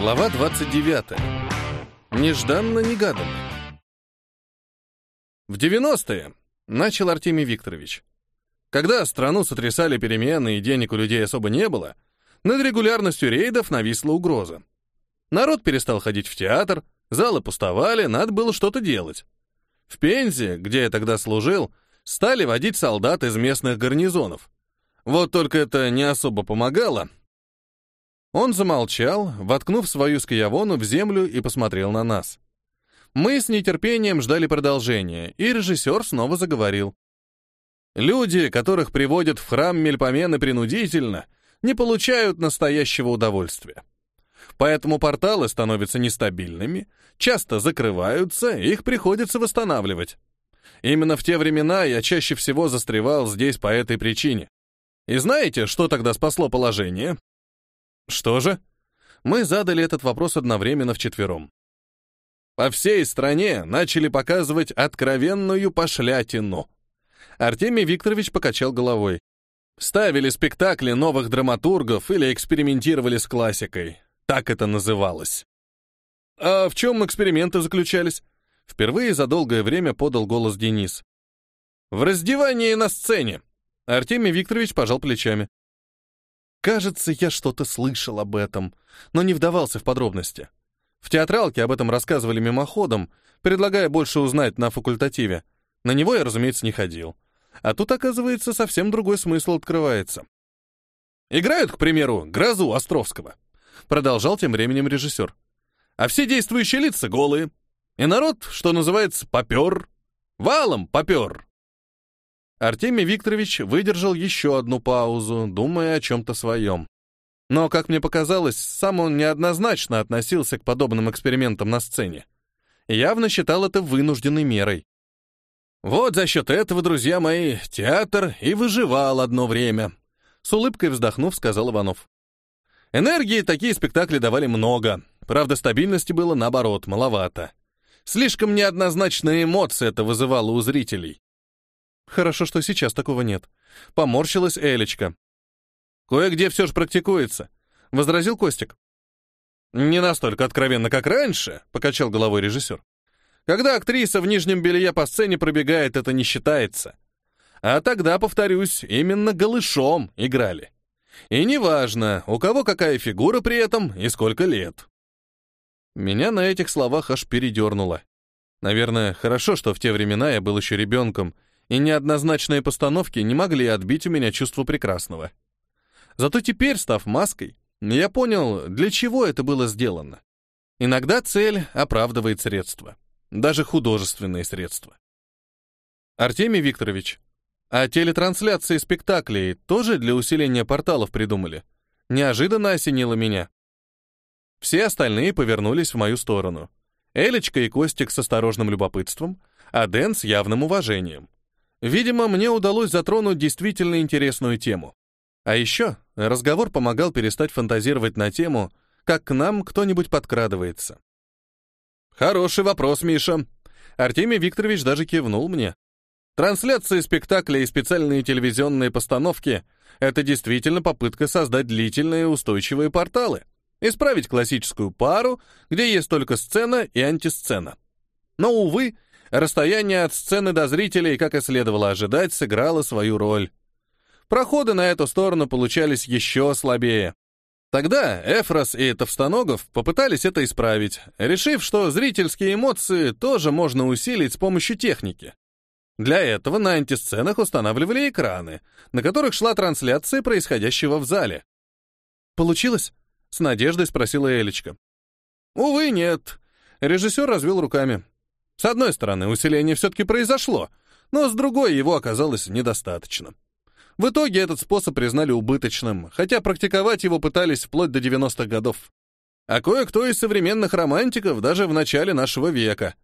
Глава 29. Нежданно-негаданно. В 90-е начал Артемий Викторович. Когда страну сотрясали перемены и денег у людей особо не было, над регулярностью рейдов нависла угроза. Народ перестал ходить в театр, залы пустовали, надо было что-то делать. В Пензе, где я тогда служил, стали водить солдат из местных гарнизонов. Вот только это не особо помогало, он замолчал, воткнув свою скиявону в землю и посмотрел на нас. Мы с нетерпением ждали продолжения, и режиссер снова заговорил. Люди, которых приводят в храм Мельпомены принудительно, не получают настоящего удовольствия. Поэтому порталы становятся нестабильными, часто закрываются, их приходится восстанавливать. Именно в те времена я чаще всего застревал здесь по этой причине. И знаете, что тогда спасло положение? Что же? Мы задали этот вопрос одновременно вчетвером. По всей стране начали показывать откровенную пошлятину. Артемий Викторович покачал головой. Ставили спектакли новых драматургов или экспериментировали с классикой. Так это называлось. А в чем эксперименты заключались? Впервые за долгое время подал голос Денис. В раздевании на сцене. Артемий Викторович пожал плечами. Кажется, я что-то слышал об этом, но не вдавался в подробности. В театралке об этом рассказывали мимоходом, предлагая больше узнать на факультативе. На него я, разумеется, не ходил. А тут, оказывается, совсем другой смысл открывается. Играют, к примеру, «Грозу» Островского. Продолжал тем временем режиссер. А все действующие лица голые. И народ, что называется, попер. Валом попер. Артемий Викторович выдержал еще одну паузу, думая о чем-то своем. Но, как мне показалось, сам он неоднозначно относился к подобным экспериментам на сцене. Явно считал это вынужденной мерой. Вот за счет этого, друзья мои, театр и выживал одно время. С улыбкой вздохнув, сказал Иванов. Энергии такие спектакли давали много. Правда, стабильности было, наоборот, маловато. Слишком неоднозначные эмоции это вызывало у зрителей. Хорошо, что сейчас такого нет. Поморщилась Элечка. Кое-где все же практикуется, возразил Костик. Не настолько откровенно, как раньше, покачал головой режиссер. Когда актриса в нижнем белье по сцене пробегает, это не считается. А тогда, повторюсь, именно голышом играли. И неважно, у кого какая фигура при этом и сколько лет. Меня на этих словах аж передернуло. Наверное, хорошо, что в те времена я был еще ребенком, и неоднозначные постановки не могли отбить у меня чувство прекрасного. Зато теперь, став маской, я понял, для чего это было сделано. Иногда цель оправдывает средства, даже художественные средства. Артемий Викторович, а телетрансляции спектаклей тоже для усиления порталов придумали? Неожиданно осенило меня. Все остальные повернулись в мою сторону. Элечка и Костик с осторожным любопытством, а Дэн с явным уважением. Видимо, мне удалось затронуть действительно интересную тему. А еще разговор помогал перестать фантазировать на тему, как к нам кто-нибудь подкрадывается. Хороший вопрос, Миша. Артемий Викторович даже кивнул мне. Трансляции спектакля и специальные телевизионные постановки — это действительно попытка создать длительные устойчивые порталы, исправить классическую пару, где есть только сцена и антисцена. Но, увы, Расстояние от сцены до зрителей, как и следовало ожидать, сыграло свою роль. Проходы на эту сторону получались еще слабее. Тогда Эфрос и Товстоногов попытались это исправить, решив, что зрительские эмоции тоже можно усилить с помощью техники. Для этого на антисценах устанавливали экраны, на которых шла трансляция происходящего в зале. «Получилось?» — с надеждой спросила Элечка. «Увы, нет». Режиссер развел руками. С одной стороны, усиление все-таки произошло, но с другой его оказалось недостаточно. В итоге этот способ признали убыточным, хотя практиковать его пытались вплоть до 90-х годов. А кое-кто из современных романтиков даже в начале нашего века.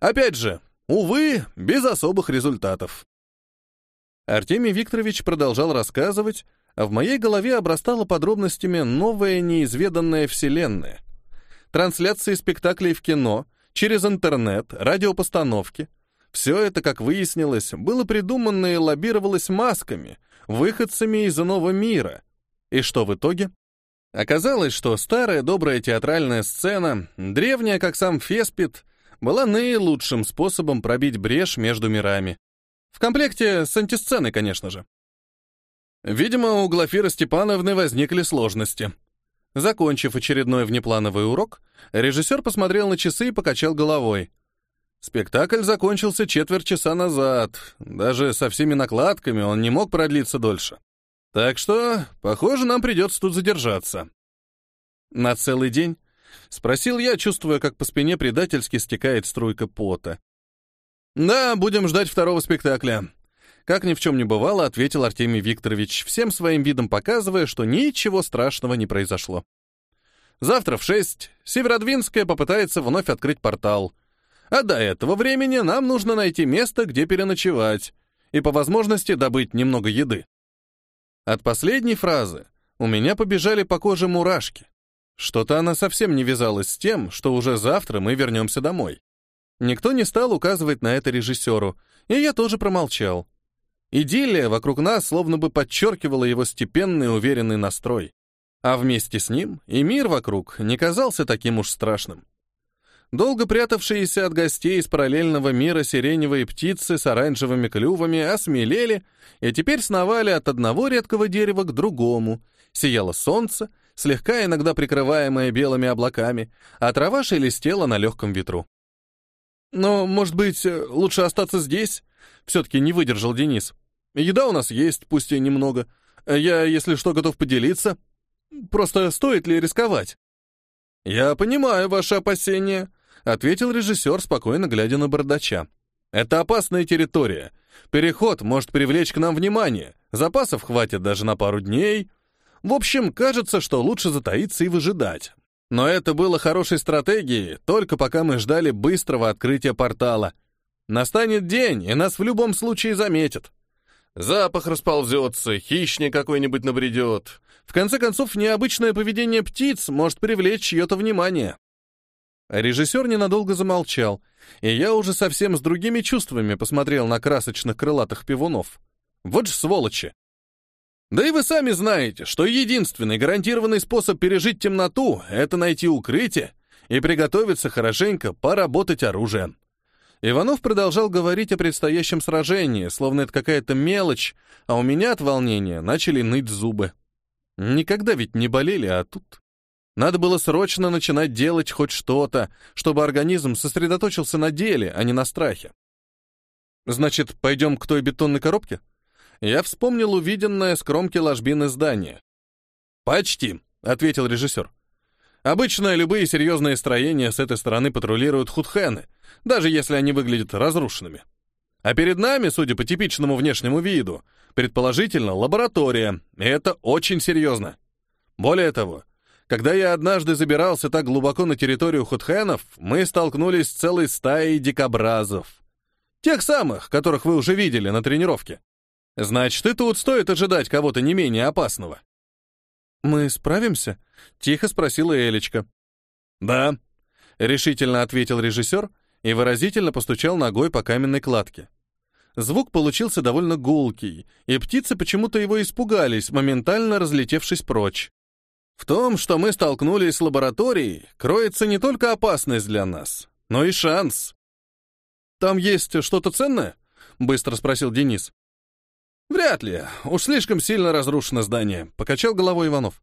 Опять же, увы, без особых результатов. Артемий Викторович продолжал рассказывать, а в моей голове обрастала подробностями новая неизведанная вселенная. Трансляции спектаклей в кино — через интернет, радиопостановки. Все это, как выяснилось, было придумано и лоббировалось масками, выходцами из иного мира. И что в итоге? Оказалось, что старая добрая театральная сцена, древняя как сам Феспит, была наилучшим способом пробить брешь между мирами. В комплекте с антисценой, конечно же. Видимо, у Глафира Степановны возникли сложности. Закончив очередной внеплановый урок, режиссер посмотрел на часы и покачал головой. Спектакль закончился четверть часа назад. Даже со всеми накладками он не мог продлиться дольше. Так что, похоже, нам придется тут задержаться. На целый день? Спросил я, чувствуя, как по спине предательски стекает струйка пота. Да, будем ждать второго спектакля. Как ни в чем не бывало, ответил Артемий Викторович, всем своим видом показывая, что ничего страшного не произошло. Завтра в шесть Северодвинская попытается вновь открыть портал. А до этого времени нам нужно найти место, где переночевать, и по возможности добыть немного еды. От последней фразы у меня побежали по коже мурашки. Что-то она совсем не вязалась с тем, что уже завтра мы вернемся домой. Никто не стал указывать на это режиссеру, и я тоже промолчал. Идиллия вокруг нас словно бы подчеркивала его степенный уверенный настрой. А вместе с ним и мир вокруг не казался таким уж страшным. Долго прятавшиеся от гостей из параллельного мира сиреневые птицы с оранжевыми клювами осмелели и теперь сновали от одного редкого дерева к другому. Сияло солнце, слегка иногда прикрываемое белыми облаками, а трава шелестела на легком ветру. «Но, может быть, лучше остаться здесь?» Все-таки не выдержал Денис. «Еда у нас есть, пусть и немного. Я, если что, готов поделиться. Просто стоит ли рисковать?» «Я понимаю ваши опасения», — ответил режиссер, спокойно глядя на бардача. «Это опасная территория. Переход может привлечь к нам внимание. Запасов хватит даже на пару дней. В общем, кажется, что лучше затаиться и выжидать. Но это было хорошей стратегией, только пока мы ждали быстрого открытия портала. Настанет день, и нас в любом случае заметят. Запах расползется, хищник какой-нибудь набредет. В конце концов, необычное поведение птиц может привлечь чье-то внимание. Режиссер ненадолго замолчал, и я уже совсем с другими чувствами посмотрел на красочных крылатых пивунов. Вот же сволочи! Да и вы сами знаете, что единственный гарантированный способ пережить темноту — это найти укрытие и приготовиться хорошенько поработать оружием. Иванов продолжал говорить о предстоящем сражении, словно это какая-то мелочь, а у меня от волнения начали ныть зубы. Никогда ведь не болели, а тут... Надо было срочно начинать делать хоть что-то, чтобы организм сосредоточился на деле, а не на страхе. Значит, пойдем к той бетонной коробке? Я вспомнил увиденное с кромки ложбины здания. «Почти», — ответил режиссер. «Обычно любые серьезные строения с этой стороны патрулируют худхены, даже если они выглядят разрушенными. А перед нами, судя по типичному внешнему виду, предположительно лаборатория, и это очень серьезно. Более того, когда я однажды забирался так глубоко на территорию худхенов, мы столкнулись с целой стаей дикобразов. Тех самых, которых вы уже видели на тренировке. Значит, и тут стоит ожидать кого-то не менее опасного. «Мы справимся?» — тихо спросила Элечка. «Да», — решительно ответил режиссер и выразительно постучал ногой по каменной кладке. Звук получился довольно гулкий, и птицы почему-то его испугались, моментально разлетевшись прочь. В том, что мы столкнулись с лабораторией, кроется не только опасность для нас, но и шанс. «Там есть что-то ценное?» — быстро спросил Денис. «Вряд ли. Уж слишком сильно разрушено здание», — покачал головой Иванов.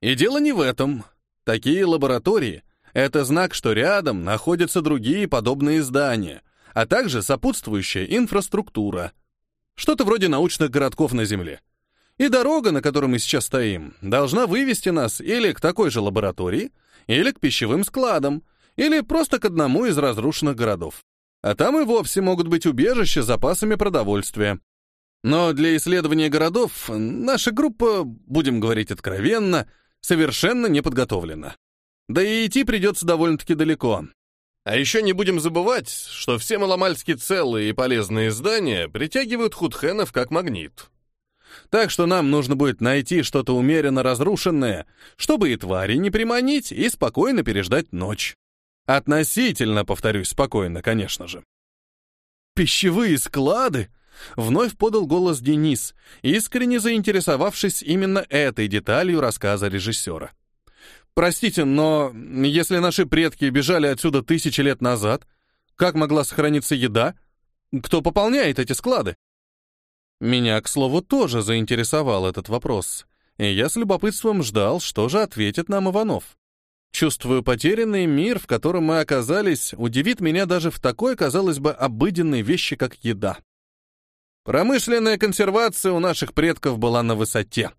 «И дело не в этом. Такие лаборатории — это знак, что рядом находятся другие подобные здания, а также сопутствующая инфраструктура. Что-то вроде научных городков на Земле. И дорога, на которой мы сейчас стоим, должна вывести нас или к такой же лаборатории, или к пищевым складам, или просто к одному из разрушенных городов. А там и вовсе могут быть убежища с запасами продовольствия. Но для исследования городов наша группа, будем говорить откровенно, совершенно не подготовлена. Да и идти придется довольно-таки далеко. А еще не будем забывать, что все маломальски целые и полезные здания притягивают худхенов как магнит. Так что нам нужно будет найти что-то умеренно разрушенное, чтобы и твари не приманить и спокойно переждать ночь. Относительно, повторюсь, спокойно, конечно же. «Пищевые склады?» — вновь подал голос Денис, искренне заинтересовавшись именно этой деталью рассказа режиссера. Простите, но если наши предки бежали отсюда тысячи лет назад, как могла сохраниться еда? Кто пополняет эти склады? Меня, к слову, тоже заинтересовал этот вопрос, и я с любопытством ждал, что же ответит нам Иванов. Чувствую, потерянный мир, в котором мы оказались, удивит меня даже в такой, казалось бы, обыденной вещи, как еда. Промышленная консервация у наших предков была на высоте.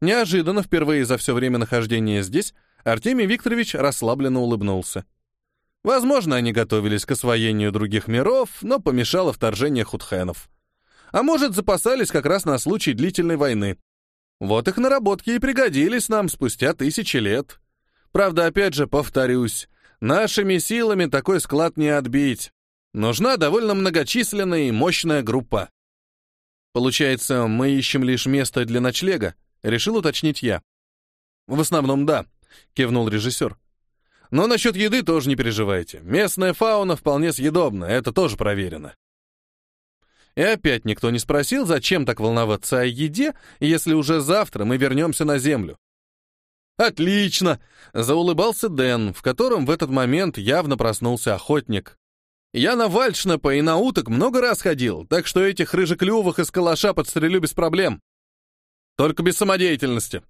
Неожиданно, впервые за все время нахождения здесь, Артемий Викторович расслабленно улыбнулся. Возможно, они готовились к освоению других миров, но помешало вторжение худхенов. А может, запасались как раз на случай длительной войны. Вот их наработки и пригодились нам спустя тысячи лет. Правда, опять же, повторюсь, нашими силами такой склад не отбить. Нужна довольно многочисленная и мощная группа. Получается, мы ищем лишь место для ночлега, решил уточнить я. В основном, да, кивнул режиссер. Но насчет еды тоже не переживайте. Местная фауна вполне съедобна, это тоже проверено. И опять никто не спросил, зачем так волноваться о еде, если уже завтра мы вернемся на Землю. «Отлично!» — заулыбался Дэн, в котором в этот момент явно проснулся охотник. «Я на Вальшнапа и на уток много раз ходил, так что этих рыжеклювых из калаша подстрелю без проблем. Только без самодеятельности».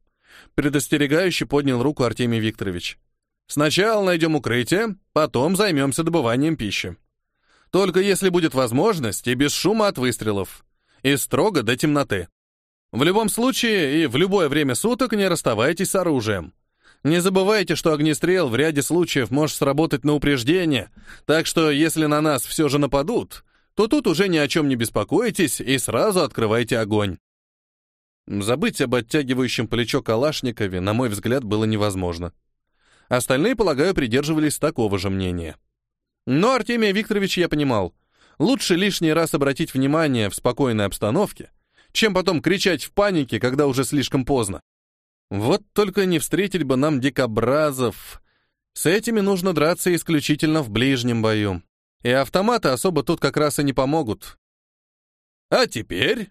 Предостерегающе поднял руку Артемий Викторович. «Сначала найдем укрытие, потом займемся добыванием пищи. Только если будет возможность и без шума от выстрелов. И строго до темноты. В любом случае и в любое время суток не расставайтесь с оружием. Не забывайте, что огнестрел в ряде случаев может сработать на упреждение, так что если на нас все же нападут, то тут уже ни о чем не беспокойтесь и сразу открывайте огонь. Забыть об оттягивающем плечо Калашникове, на мой взгляд, было невозможно. Остальные, полагаю, придерживались такого же мнения. Но Артемия Викторович я понимал. Лучше лишний раз обратить внимание в спокойной обстановке — чем потом кричать в панике, когда уже слишком поздно. Вот только не встретить бы нам дикобразов. С этими нужно драться исключительно в ближнем бою. И автоматы особо тут как раз и не помогут. А теперь...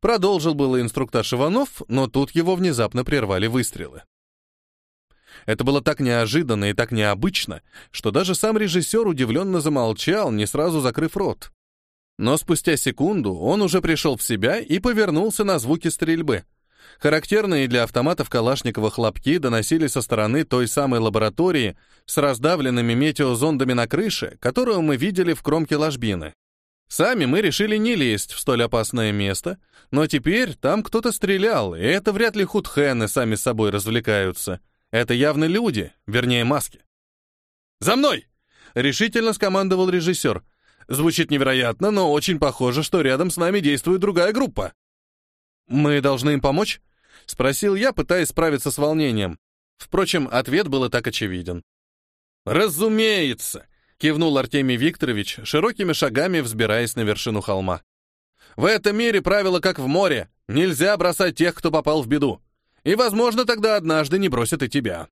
Продолжил было инструктаж Иванов, но тут его внезапно прервали выстрелы. Это было так неожиданно и так необычно, что даже сам режиссер удивленно замолчал, не сразу закрыв рот. Но спустя секунду он уже пришел в себя и повернулся на звуки стрельбы. Характерные для автоматов Калашникова хлопки доносились со стороны той самой лаборатории с раздавленными метеозондами на крыше, которую мы видели в кромке ложбины. Сами мы решили не лезть в столь опасное место, но теперь там кто-то стрелял, и это вряд ли худхены сами с собой развлекаются. Это явно люди, вернее маски. «За мной!» — решительно скомандовал режиссер. Звучит невероятно, но очень похоже, что рядом с нами действует другая группа. «Мы должны им помочь?» — спросил я, пытаясь справиться с волнением. Впрочем, ответ был и так очевиден. «Разумеется!» — кивнул Артемий Викторович, широкими шагами взбираясь на вершину холма. «В этом мире правило как в море. Нельзя бросать тех, кто попал в беду. И, возможно, тогда однажды не бросят и тебя».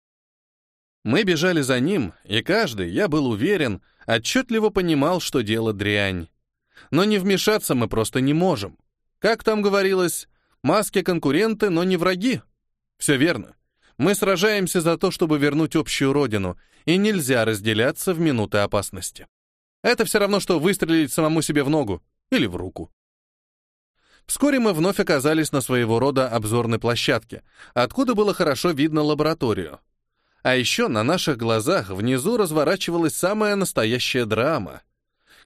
Мы бежали за ним, и каждый, я был уверен, отчетливо понимал, что дело дрянь. Но не вмешаться мы просто не можем. Как там говорилось, маски конкуренты, но не враги. Все верно. Мы сражаемся за то, чтобы вернуть общую родину, и нельзя разделяться в минуты опасности. Это все равно, что выстрелить самому себе в ногу или в руку. Вскоре мы вновь оказались на своего рода обзорной площадке, откуда было хорошо видно лабораторию. А еще на наших глазах внизу разворачивалась самая настоящая драма.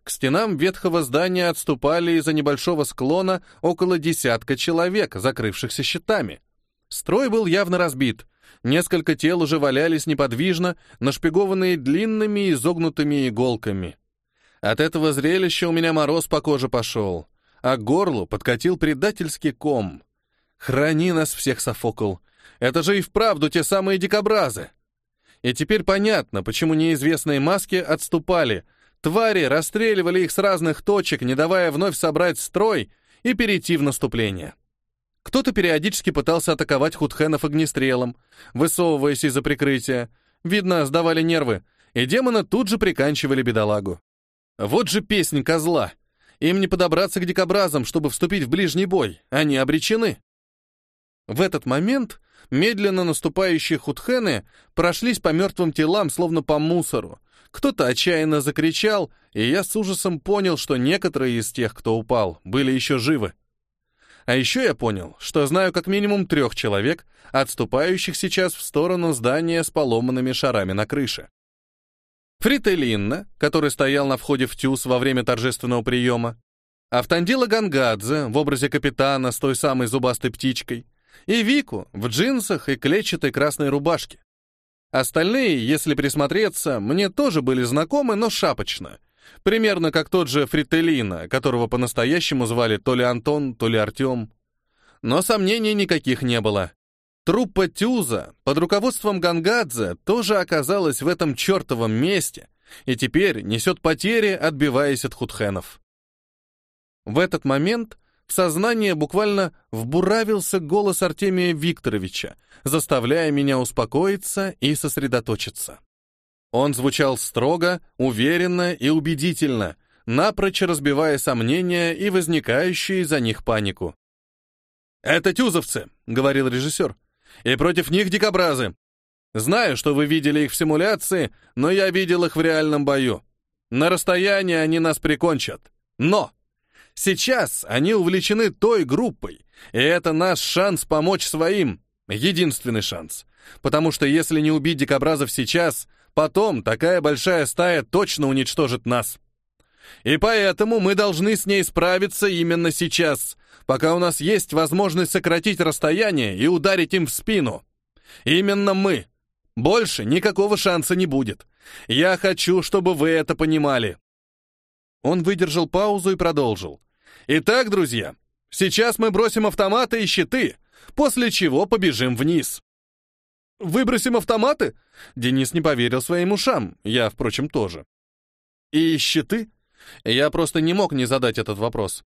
К стенам ветхого здания отступали из-за небольшого склона около десятка человек, закрывшихся щитами. Строй был явно разбит. Несколько тел уже валялись неподвижно, нашпигованные длинными изогнутыми иголками. От этого зрелища у меня мороз по коже пошел, а к горлу подкатил предательский ком. «Храни нас всех, Софокл! Это же и вправду те самые дикобразы!» И теперь понятно, почему неизвестные маски отступали. Твари расстреливали их с разных точек, не давая вновь собрать строй и перейти в наступление. Кто-то периодически пытался атаковать худхенов огнестрелом, высовываясь из-за прикрытия. Видно, сдавали нервы, и демона тут же приканчивали бедолагу. Вот же песнь козла. Им не подобраться к дикобразам, чтобы вступить в ближний бой. Они обречены. В этот момент медленно наступающие худхены прошлись по мертвым телам, словно по мусору. Кто-то отчаянно закричал, и я с ужасом понял, что некоторые из тех, кто упал, были еще живы. А еще я понял, что знаю как минимум трех человек, отступающих сейчас в сторону здания с поломанными шарами на крыше. Фрителинна, который стоял на входе в ТЮЗ во время торжественного приема, Автандила Гангадзе в образе капитана с той самой зубастой птичкой, и Вику в джинсах и клетчатой красной рубашке. Остальные, если присмотреться, мне тоже были знакомы, но шапочно. Примерно как тот же Фрителина, которого по-настоящему звали то ли Антон, то ли Артем. Но сомнений никаких не было. Труппа Тюза под руководством Гангадзе тоже оказалась в этом чертовом месте и теперь несет потери, отбиваясь от худхенов. В этот момент в сознание буквально вбуравился голос Артемия Викторовича, заставляя меня успокоиться и сосредоточиться. Он звучал строго, уверенно и убедительно, напрочь разбивая сомнения и возникающую из-за них панику. «Это тюзовцы», — говорил режиссер, — «и против них дикобразы. Знаю, что вы видели их в симуляции, но я видел их в реальном бою. На расстоянии они нас прикончат. Но Сейчас они увлечены той группой, и это наш шанс помочь своим. Единственный шанс. Потому что если не убить дикобразов сейчас, потом такая большая стая точно уничтожит нас. И поэтому мы должны с ней справиться именно сейчас, пока у нас есть возможность сократить расстояние и ударить им в спину. Именно мы. Больше никакого шанса не будет. Я хочу, чтобы вы это понимали. Он выдержал паузу и продолжил. «Итак, друзья, сейчас мы бросим автоматы и щиты, после чего побежим вниз». «Выбросим автоматы?» Денис не поверил своим ушам, я, впрочем, тоже. «И щиты?» Я просто не мог не задать этот вопрос.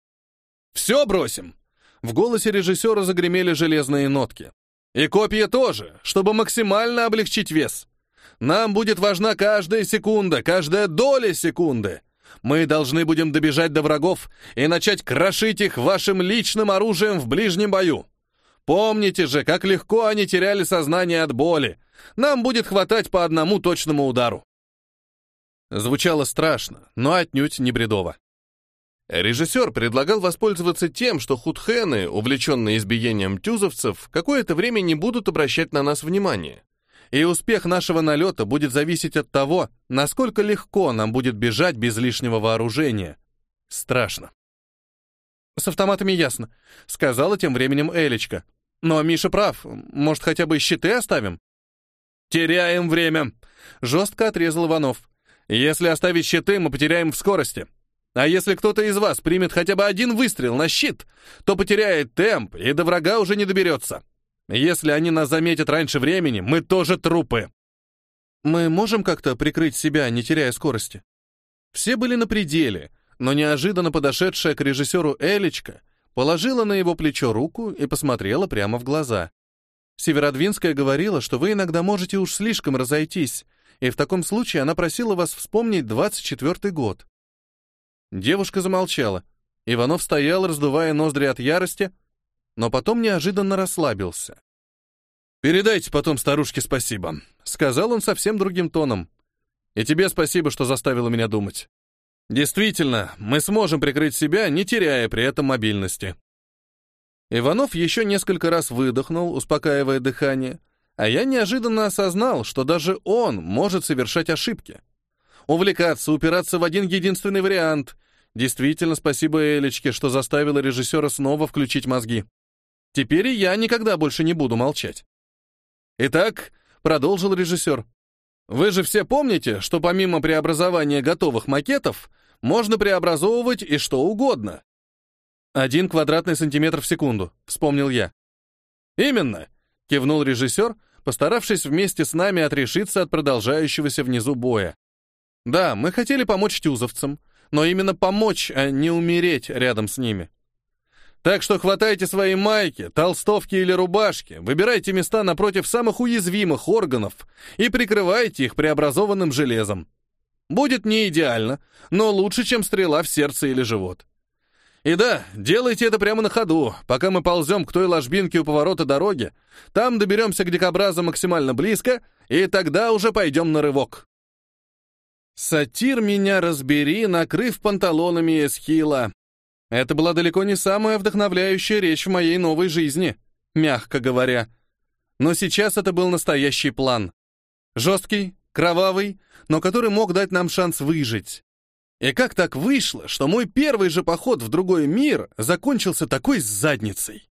«Все бросим!» В голосе режиссера загремели железные нотки. «И копья тоже, чтобы максимально облегчить вес. Нам будет важна каждая секунда, каждая доля секунды. Мы должны будем добежать до врагов и начать крошить их вашим личным оружием в ближнем бою. Помните же, как легко они теряли сознание от боли. Нам будет хватать по одному точному удару. Звучало страшно, но отнюдь не бредово. Режиссер предлагал воспользоваться тем, что худхены, увлеченные избиением тюзовцев, какое-то время не будут обращать на нас внимание и успех нашего налета будет зависеть от того, насколько легко нам будет бежать без лишнего вооружения. Страшно. «С автоматами ясно», — сказала тем временем Элечка. «Но Миша прав. Может, хотя бы щиты оставим?» «Теряем время», — жестко отрезал Иванов. «Если оставить щиты, мы потеряем в скорости. А если кто-то из вас примет хотя бы один выстрел на щит, то потеряет темп и до врага уже не доберется. Если они нас заметят раньше времени, мы тоже трупы. Мы можем как-то прикрыть себя, не теряя скорости? Все были на пределе, но неожиданно подошедшая к режиссеру Элечка положила на его плечо руку и посмотрела прямо в глаза. Северодвинская говорила, что вы иногда можете уж слишком разойтись, и в таком случае она просила вас вспомнить 24-й год. Девушка замолчала. Иванов стоял, раздувая ноздри от ярости, но потом неожиданно расслабился. «Передайте потом старушке спасибо», — сказал он совсем другим тоном. «И тебе спасибо, что заставила меня думать. Действительно, мы сможем прикрыть себя, не теряя при этом мобильности». Иванов еще несколько раз выдохнул, успокаивая дыхание, а я неожиданно осознал, что даже он может совершать ошибки. Увлекаться, упираться в один единственный вариант. Действительно, спасибо Элечке, что заставила режиссера снова включить мозги. Теперь и я никогда больше не буду молчать. Итак, продолжил режиссер, вы же все помните, что помимо преобразования готовых макетов, можно преобразовывать и что угодно. Один квадратный сантиметр в секунду, вспомнил я. Именно, кивнул режиссер, постаравшись вместе с нами отрешиться от продолжающегося внизу боя. Да, мы хотели помочь тюзовцам, но именно помочь, а не умереть рядом с ними. Так что хватайте свои майки, толстовки или рубашки, выбирайте места напротив самых уязвимых органов и прикрывайте их преобразованным железом. Будет не идеально, но лучше, чем стрела в сердце или живот. И да, делайте это прямо на ходу, пока мы ползем к той ложбинке у поворота дороги. Там доберемся к дикобразу максимально близко, и тогда уже пойдем на рывок. Сатир меня разбери, накрыв панталонами эсхила. Это была далеко не самая вдохновляющая речь в моей новой жизни, мягко говоря. Но сейчас это был настоящий план. Жесткий, кровавый, но который мог дать нам шанс выжить. И как так вышло, что мой первый же поход в другой мир закончился такой задницей?